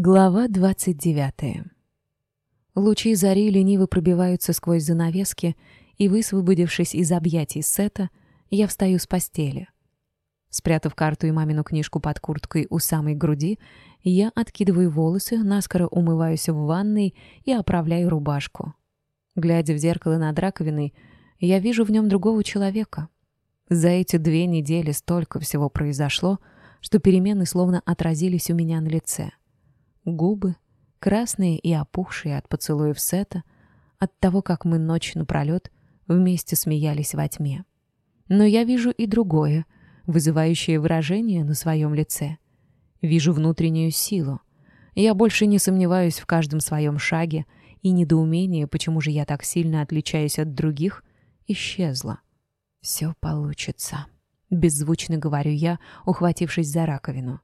Глава 29. Лучи зари лениво пробиваются сквозь занавески, и, высвободившись из объятий Сета, я встаю с постели. Спрятав карту и мамину книжку под курткой у самой груди, я откидываю волосы, наскоро умываюсь в ванной и оправляю рубашку. Глядя в зеркало над раковиной, я вижу в нем другого человека. За эти две недели столько всего произошло, что перемены словно отразились у меня на лице — губы, красные и опухшие от поцелуев Сета, от того, как мы ночь напролет вместе смеялись во тьме. Но я вижу и другое, вызывающее выражение на своем лице. Вижу внутреннюю силу. Я больше не сомневаюсь в каждом своем шаге, и недоумение, почему же я так сильно отличаюсь от других, исчезло. «Все получится», — беззвучно говорю я, ухватившись за раковину.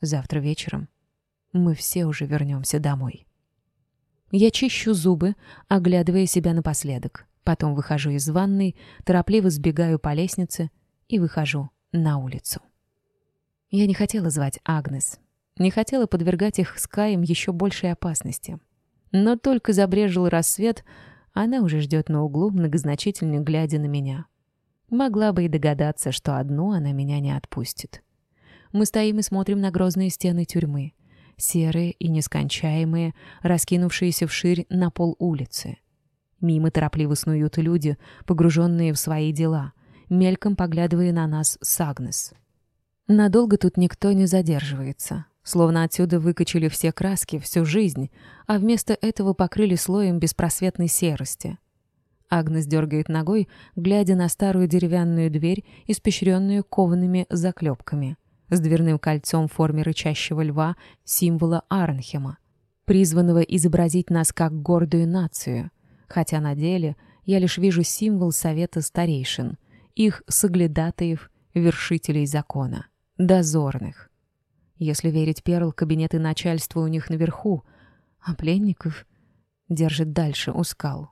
«Завтра вечером мы все уже вернемся домой. Я чищу зубы, оглядывая себя напоследок. Потом выхожу из ванной, торопливо сбегаю по лестнице и выхожу на улицу. Я не хотела звать Агнес, не хотела подвергать их с Каем еще большей опасности. Но только забрежил рассвет, она уже ждет на углу, многозначительно глядя на меня. Могла бы и догадаться, что одну она меня не отпустит. Мы стоим и смотрим на грозные стены тюрьмы серые и нескончаемые, раскинувшиеся вширь на пол улицы. Мимо торопливо снуют люди, погруженные в свои дела, мельком поглядывая на нас с Агнес. Надолго тут никто не задерживается. Словно отсюда выкачали все краски, всю жизнь, а вместо этого покрыли слоем беспросветной серости. Агнес дергает ногой, глядя на старую деревянную дверь, испещренную коваными заклепками — с дверным кольцом в форме рычащего льва, символа Арнхема, призванного изобразить нас как гордую нацию, хотя на деле я лишь вижу символ Совета Старейшин, их соглядатаев, вершителей закона, дозорных. Если верить Перл, кабинеты начальства у них наверху, а пленников держит дальше у скал.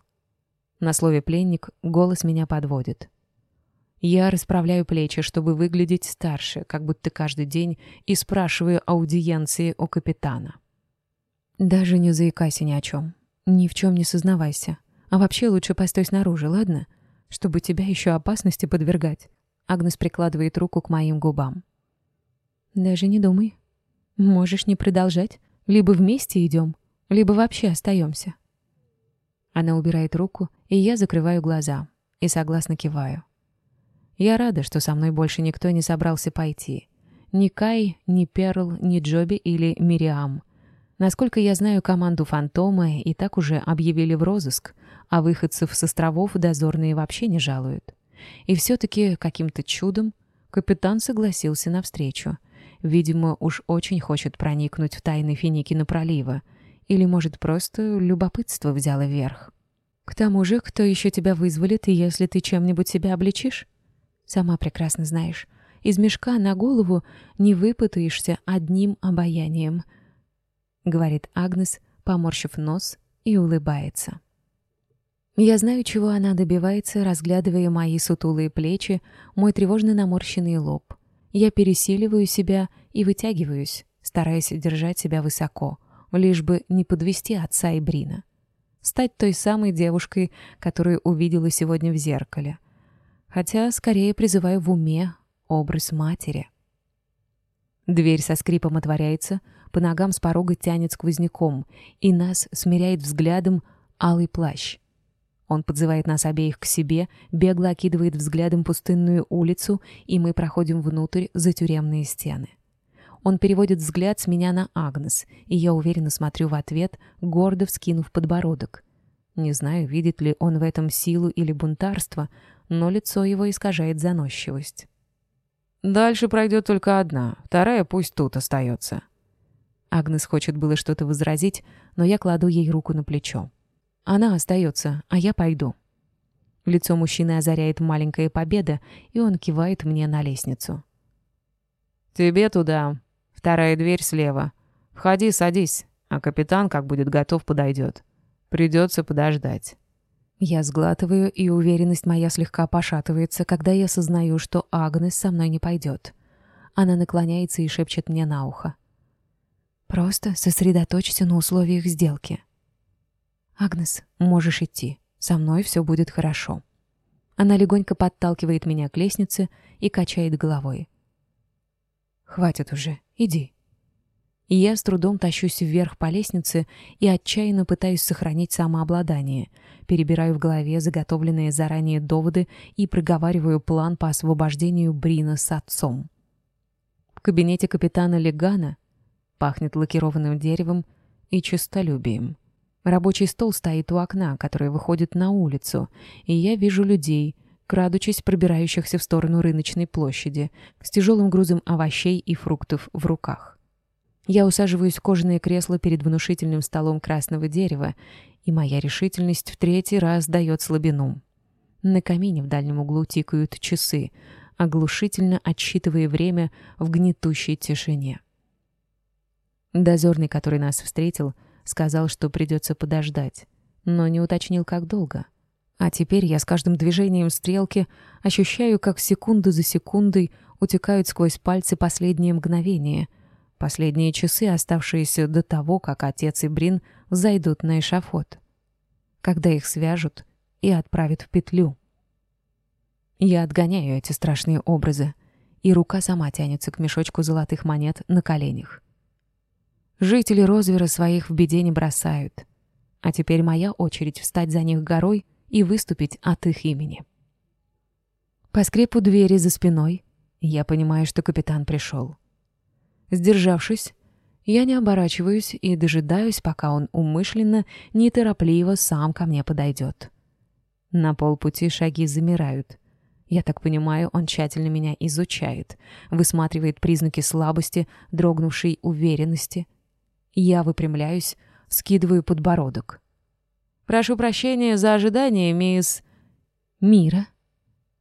На слове «пленник» голос меня подводит — я расправляю плечи, чтобы выглядеть старше, как будто каждый день, и спрашиваю аудиенции у капитана. Даже не заикайся ни о чем. Ни в чем не сознавайся. А вообще лучше постой снаружи, ладно? Чтобы тебя еще опасности подвергать. Агнес прикладывает руку к моим губам. Даже не думай. Можешь не продолжать. Либо вместе идем, либо вообще остаемся. Она убирает руку, и я закрываю глаза и согласно киваю. Я рада, что со мной больше никто не собрался пойти. Ни Кай, ни Перл, ни Джоби или Мириам. Насколько я знаю, команду Фантомы и так уже объявили в розыск, а выходцев с островов дозорные вообще не жалуют. И все-таки каким-то чудом капитан согласился навстречу. Видимо, уж очень хочет проникнуть в тайны Финикина пролива. Или, может, просто любопытство взяло верх. «К тому же, кто еще тебя вызволит, если ты чем-нибудь себя обличишь?» Сама прекрасно знаешь, из мешка на голову не выпутаешься одним обаянием, — говорит Агнес, поморщив нос и улыбается. Я знаю, чего она добивается, разглядывая мои сутулые плечи, мой тревожно наморщенный лоб. Я пересиливаю себя и вытягиваюсь, стараясь держать себя высоко, лишь бы не подвести отца и Брина. Стать той самой девушкой, которую увидела сегодня в зеркале — хотя скорее призываю в уме образ матери. Дверь со скрипом отворяется, по ногам с порога тянет сквозняком, и нас смиряет взглядом алый плащ. Он подзывает нас обеих к себе, бегло окидывает взглядом пустынную улицу, и мы проходим внутрь за тюремные стены. Он переводит взгляд с меня на Агнес, и я уверенно смотрю в ответ, гордо вскинув подбородок. Не знаю, видит ли он в этом силу или бунтарство, но лицо его искажает заносчивость. «Дальше пройдет только одна, вторая пусть тут остается». Агнес хочет было что-то возразить, но я кладу ей руку на плечо. «Она остается, а я пойду». Лицо мужчины озаряет маленькая победа, и он кивает мне на лестницу. «Тебе туда. Вторая дверь слева. Входи, садись, а капитан, как будет готов, подойдет. Придется подождать». Я сглатываю, и уверенность моя слегка пошатывается, когда я осознаю, что Агнес со мной не пойдет. Она наклоняется и шепчет мне на ухо. Просто сосредоточься на условиях сделки. Агнес, можешь идти. Со мной все будет хорошо. Она легонько подталкивает меня к лестнице Я с трудом тащусь вверх по лестнице и отчаянно пытаюсь сохранить самообладание. Перебираю в голове заготовленные заранее доводы и проговариваю план по освобождению Брина с отцом. В кабинете капитана Легана пахнет лакированным деревом и честолюбием. Рабочий стол стоит у окна, которое выходит на улицу, и я вижу людей, крадучись пробирающихся в сторону рыночной площади, с тяжелым грузом овощей и фруктов в руках. Я усаживаюсь в кожаное кресло перед внушительным столом красного дерева, и моя решительность в третий раз дает слабину. На камине в дальнем углу тикают часы, оглушительно отсчитывая время в гнетущей тишине. Дозорный, который нас встретил, — Сказал, что придется подождать, но не уточнил, как долго. А теперь я с каждым движением стрелки ощущаю, как секунду за секундой утекают сквозь пальцы последние мгновения, последние часы, оставшиеся до того, как отец и Брин зайдут на эшафот, когда их свяжут и отправят в петлю. Я отгоняю эти страшные образы, и рука сама тянется к мешочку золотых монет на коленях. Жители Розвера своих в беде не бросают, а теперь моя очередь встать за них горой и выступить от их имени. По скрипу двери за спиной я понимаю, что капитан пришел. Сдержавшись, я не оборачиваюсь и дожидаюсь, пока он умышленно, неторопливо сам ко мне подойдет. На полпути шаги замирают. Я так понимаю, он тщательно меня изучает, высматривает признаки слабости, дрогнувшей уверенности. Я выпрямляюсь, скидываю подбородок. «Прошу прощения за ожидание, мисс...» «Мира?»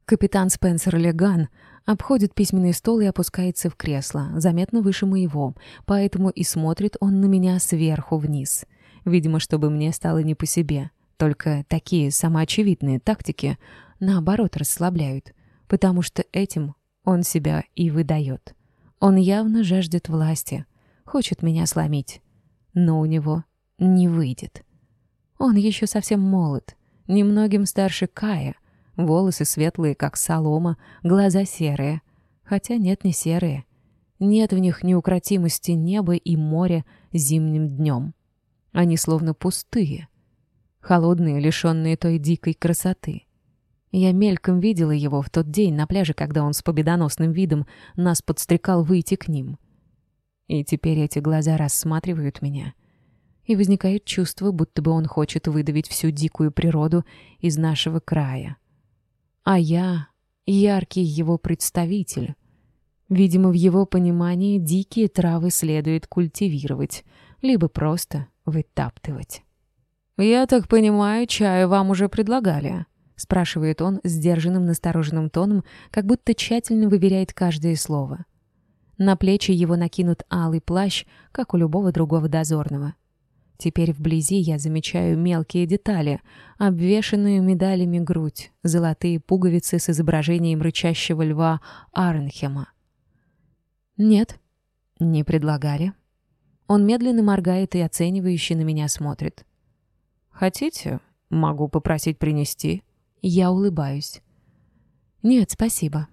Капитан Спенсер Леган Обходит письменный стол и опускается в кресло, заметно выше моего, поэтому и смотрит он на меня сверху вниз. Видимо, чтобы мне стало не по себе. Только такие самоочевидные тактики, наоборот, расслабляют, потому что этим он себя и выдает. Он явно жаждет власти, хочет меня сломить, но у него не выйдет. Он еще совсем молод, немногим старше Кая — Волосы светлые, как солома, глаза серые. Хотя нет, не серые. Нет в них неукротимости неба и моря зимним днем. Они словно пустые, холодные, лишенные той дикой красоты. Я мельком видела его в тот день на пляже, когда он с победоносным видом нас подстрекал выйти к ним. И теперь эти глаза рассматривают меня. И возникает чувство, будто бы он хочет выдавить всю дикую природу из нашего края а я — яркий его представитель. Видимо, в его понимании дикие травы следует культивировать, либо просто вытаптывать. «Я так понимаю, чаю вам уже предлагали?» — спрашивает он сдержанным настороженным тоном, как будто тщательно выверяет каждое слово. На плечи его накинут алый плащ, как у любого другого дозорного — Теперь вблизи я замечаю мелкие детали, обвешанную медалями грудь, золотые пуговицы с изображением рычащего льва Арнхема. «Нет, не предлагали». Он медленно моргает и оценивающе на меня смотрит. «Хотите? Могу попросить принести». Я улыбаюсь. «Нет, спасибо».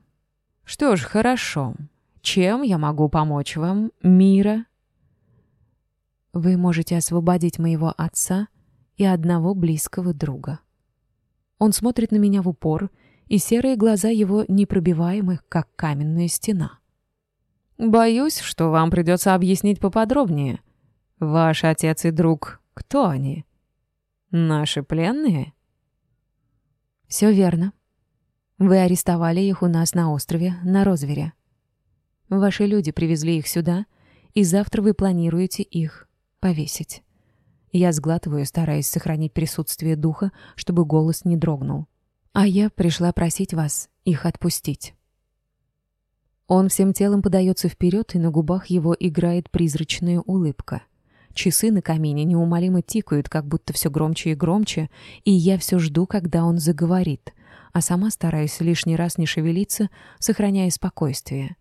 «Что ж, хорошо. Чем я могу помочь вам, Мира?» Вы можете освободить моего отца и одного близкого друга. Он смотрит на меня в упор, и серые глаза его непробиваемы, как каменная стена. Боюсь, что вам придется объяснить поподробнее. Ваш отец и друг, кто они? Наши пленные? Все верно. Вы арестовали их у нас на острове, на Розвере. Ваши люди привезли их сюда, и завтра вы планируете их повесить. Я сглатываю, стараясь сохранить присутствие духа, чтобы голос не дрогнул. А я пришла просить вас их отпустить. Он всем телом подается вперед, и на губах его играет призрачная улыбка. Часы на камине неумолимо тикают, как будто все громче и громче, и я все жду, когда он заговорит, а сама стараюсь лишний раз не шевелиться, сохраняя спокойствие.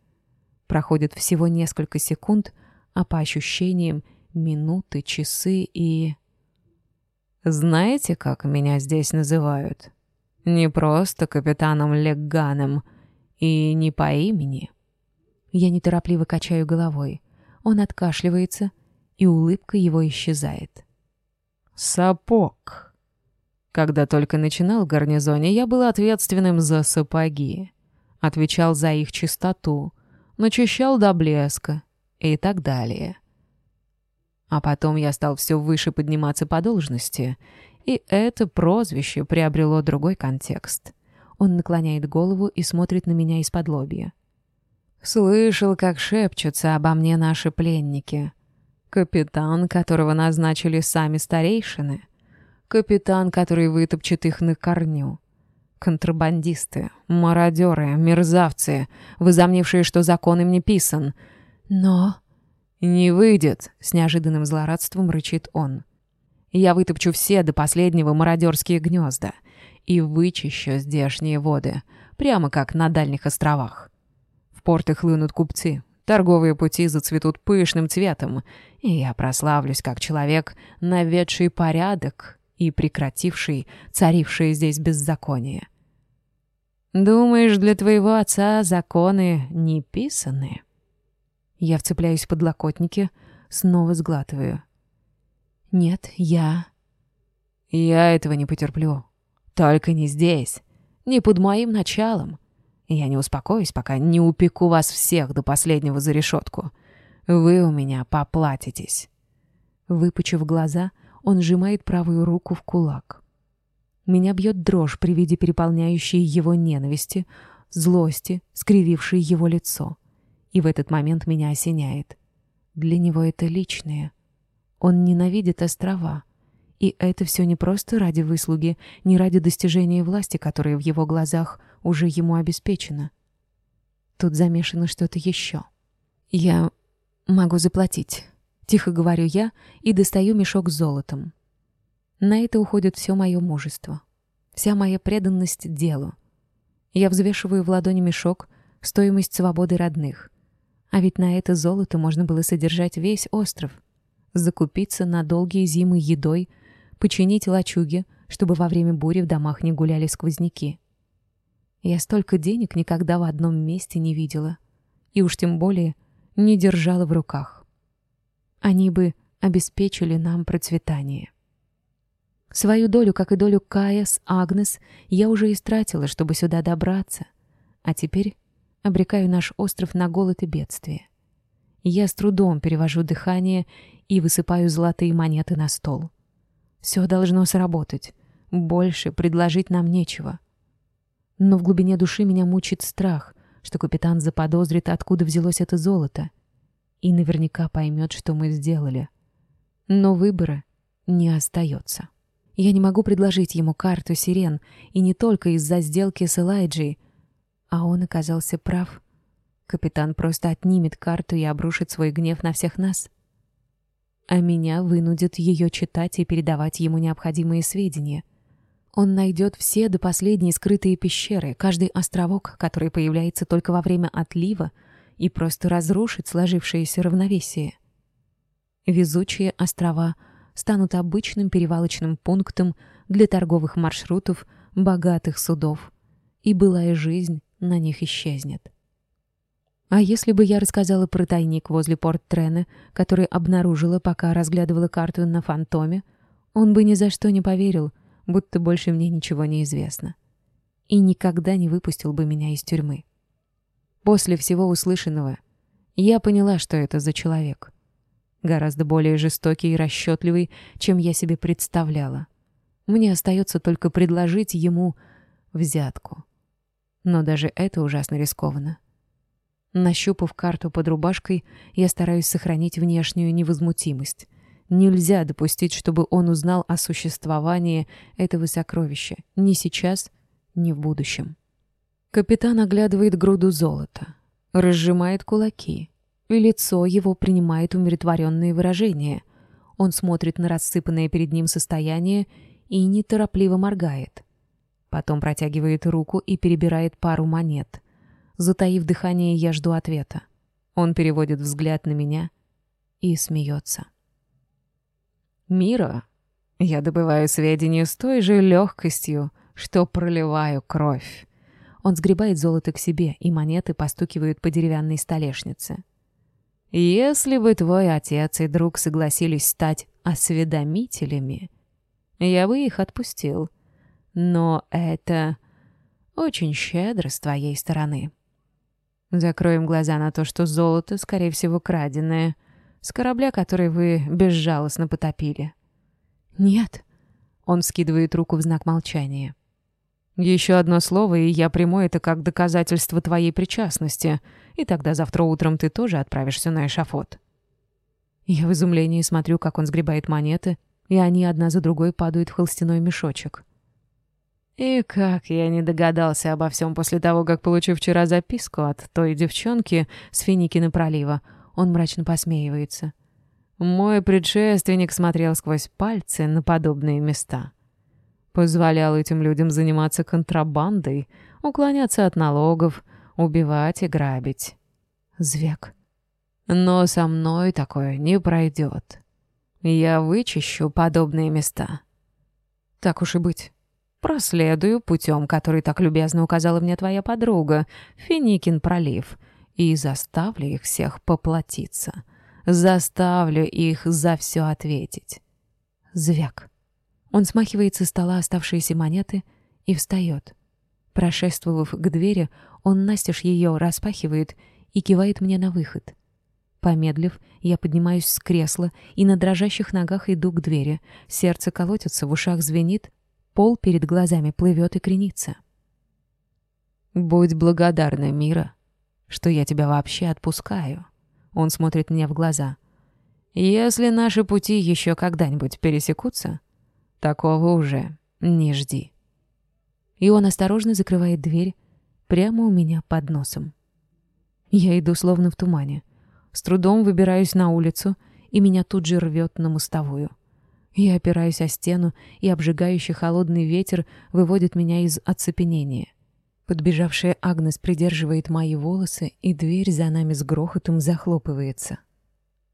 Проходит всего несколько секунд, а по ощущениям минуты, часы и... Знаете, как меня здесь называют? Не просто капитаном Легганом и не по имени. Я неторопливо качаю головой. Он откашливается, и улыбка его исчезает. «Сапог!» Когда только начинал в гарнизоне, я был ответственным за сапоги. Отвечал за их чистоту, начищал до блеска и так далее. А потом я стал все выше подниматься по должности, и это прозвище приобрело другой контекст. Он наклоняет голову и смотрит на меня из-под лобья. «Слышал, как шепчутся обо мне наши пленники. Капитан, которого назначили сами старейшины. Капитан, который вытопчет их на корню. Контрабандисты, мародеры, мерзавцы, возомнившие, что закон им не писан. Но «Не выйдет!» — с неожиданным злорадством рычит он. «Я вытопчу все до последнего мародерские гнезда и вычищу здешние воды, прямо как на дальних островах. В порты хлынут купцы, торговые пути зацветут пышным цветом, и я прославлюсь как человек, наведший порядок и прекративший царившее здесь беззаконие. Думаешь, для твоего отца законы не писаны?» Я вцепляюсь в подлокотники, снова сглатываю. «Нет, я...» «Я этого не потерплю. Только не здесь. Не под моим началом. Я не успокоюсь, пока не упеку вас всех до последнего за решетку. Вы у меня поплатитесь». Выпучив глаза, он сжимает правую руку в кулак. Меня бьет дрожь при виде переполняющей его ненависти, злости, скривившей его лицо и в этот момент меня осеняет. Для него это личное. Он ненавидит острова. И это все не просто ради выслуги, не ради достижения власти, которая в его глазах уже ему обеспечена. Тут замешано что-то еще. Я могу заплатить. Тихо говорю я и достаю мешок с золотом. На это уходит все мое мужество. Вся моя преданность делу. Я взвешиваю в ладони мешок, стоимость свободы родных. А ведь на это золото можно было содержать весь остров, закупиться на долгие зимы едой, починить лачуги, чтобы во время бури в домах не гуляли сквозняки. Я столько денег никогда в одном месте не видела, и уж тем более не держала в руках. Они бы обеспечили нам процветание. Свою долю, как и долю Кая с Агнес, я уже истратила, чтобы сюда добраться. А теперь обрекаю наш остров на голод и бедствие. Я с трудом перевожу дыхание и высыпаю золотые монеты на стол. Все должно сработать. Больше предложить нам нечего. Но в глубине души меня мучит страх, что капитан заподозрит, откуда взялось это золото, и наверняка поймет, что мы сделали. Но выбора не остается. Я не могу предложить ему карту сирен, и не только из-за сделки с Элайджей — а он оказался прав. Капитан просто отнимет карту и обрушит свой гнев на всех нас. А меня вынудит ее читать и передавать ему необходимые сведения. Он найдет все до последней скрытые пещеры, каждый островок, который появляется только во время отлива, и просто разрушит сложившееся равновесие. Везучие острова станут обычным перевалочным пунктом для торговых маршрутов, богатых судов, и былая жизнь на них исчезнет. А если бы я рассказала про тайник возле порт Трена, который обнаружила, пока разглядывала карту на фантоме, он бы ни за что не поверил, будто больше мне ничего не известно. И никогда не выпустил бы меня из тюрьмы. После всего услышанного я поняла, что это за человек. Гораздо более жестокий и расчетливый, чем я себе представляла. Мне остается только предложить ему взятку но даже это ужасно рискованно. Нащупав карту под рубашкой, я стараюсь сохранить внешнюю невозмутимость. Нельзя допустить, чтобы он узнал о существовании этого сокровища ни сейчас, ни в будущем. Капитан оглядывает груду золота, разжимает кулаки, и лицо его принимает умиротворенные выражения. Он смотрит на рассыпанное перед ним состояние и неторопливо моргает — Потом протягивает руку и перебирает пару монет. Затаив дыхание, я жду ответа. Он переводит взгляд на меня и смеется. «Мира, я добываю сведения с той же легкостью, что проливаю кровь». Он сгребает золото к себе, и монеты постукивают по деревянной столешнице. «Если бы твой отец и друг согласились стать осведомителями, я бы их отпустил» но это очень щедро с твоей стороны. Закроем глаза на то, что золото, скорее всего, краденое, с корабля, который вы безжалостно потопили. «Нет», — он скидывает руку в знак молчания. «Еще одно слово, и я приму это как доказательство твоей причастности, и тогда завтра утром ты тоже отправишься на эшафот». Я в изумлении смотрю, как он сгребает монеты, и они одна за другой падают в холстяной мешочек. И как я не догадался обо всем после того, как получил вчера записку от той девчонки с Финикина пролива. Он мрачно посмеивается. Мой предшественник смотрел сквозь пальцы на подобные места. Позволял этим людям заниматься контрабандой, уклоняться от налогов, убивать и грабить. Звек. Но со мной такое не пройдет. Я вычищу подобные места. Так уж и быть. «Проследую путем, который так любезно указала мне твоя подруга, Финикин пролив, и заставлю их всех поплатиться. Заставлю их за все ответить». Звяк. Он смахивает со стола оставшиеся монеты и встает. Прошествовав к двери, он настежь ее распахивает и кивает мне на выход. Помедлив, я поднимаюсь с кресла и на дрожащих ногах иду к двери. Сердце колотится, в ушах звенит, Пол перед глазами плывет и кренится. «Будь благодарна, Мира, что я тебя вообще отпускаю». Он смотрит мне в глаза. «Если наши пути еще когда-нибудь пересекутся, такого уже не жди». И он осторожно закрывает дверь прямо у меня под носом. Я иду словно в тумане. С трудом выбираюсь на улицу, и меня тут же рвет на мостовую. Я опираюсь о стену, и обжигающий холодный ветер выводит меня из оцепенения. Подбежавшая Агнес придерживает мои волосы, и дверь за нами с грохотом захлопывается.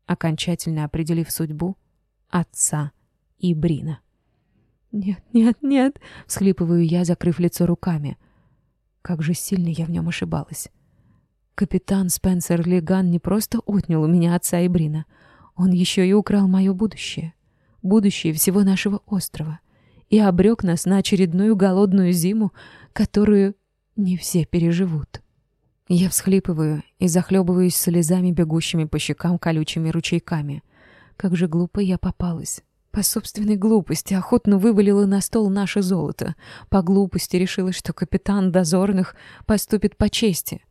Окончательно определив судьбу отца и Брина. «Нет, нет, нет!» — всхлипываю я, закрыв лицо руками. Как же сильно я в нем ошибалась. Капитан Спенсер Леган не просто отнял у меня отца и Брина, он еще и украл мое будущее будущее всего нашего острова, и обрек нас на очередную голодную зиму, которую не все переживут. Я всхлипываю и захлебываюсь слезами, бегущими по щекам колючими ручейками. Как же глупо я попалась. По собственной глупости охотно вывалила на стол наше золото. По глупости решила, что капитан дозорных поступит по чести.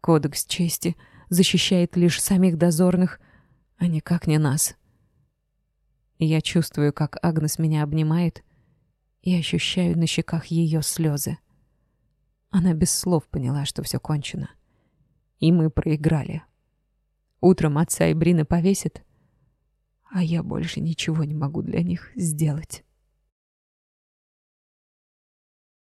Кодекс чести защищает лишь самих дозорных, а никак не нас. Я чувствую, как Агнес меня обнимает, и ощущаю на щеках ее слезы. Она без слов поняла, что все кончено. И мы проиграли. Утром отца и Брины повесят, а я больше ничего не могу для них сделать.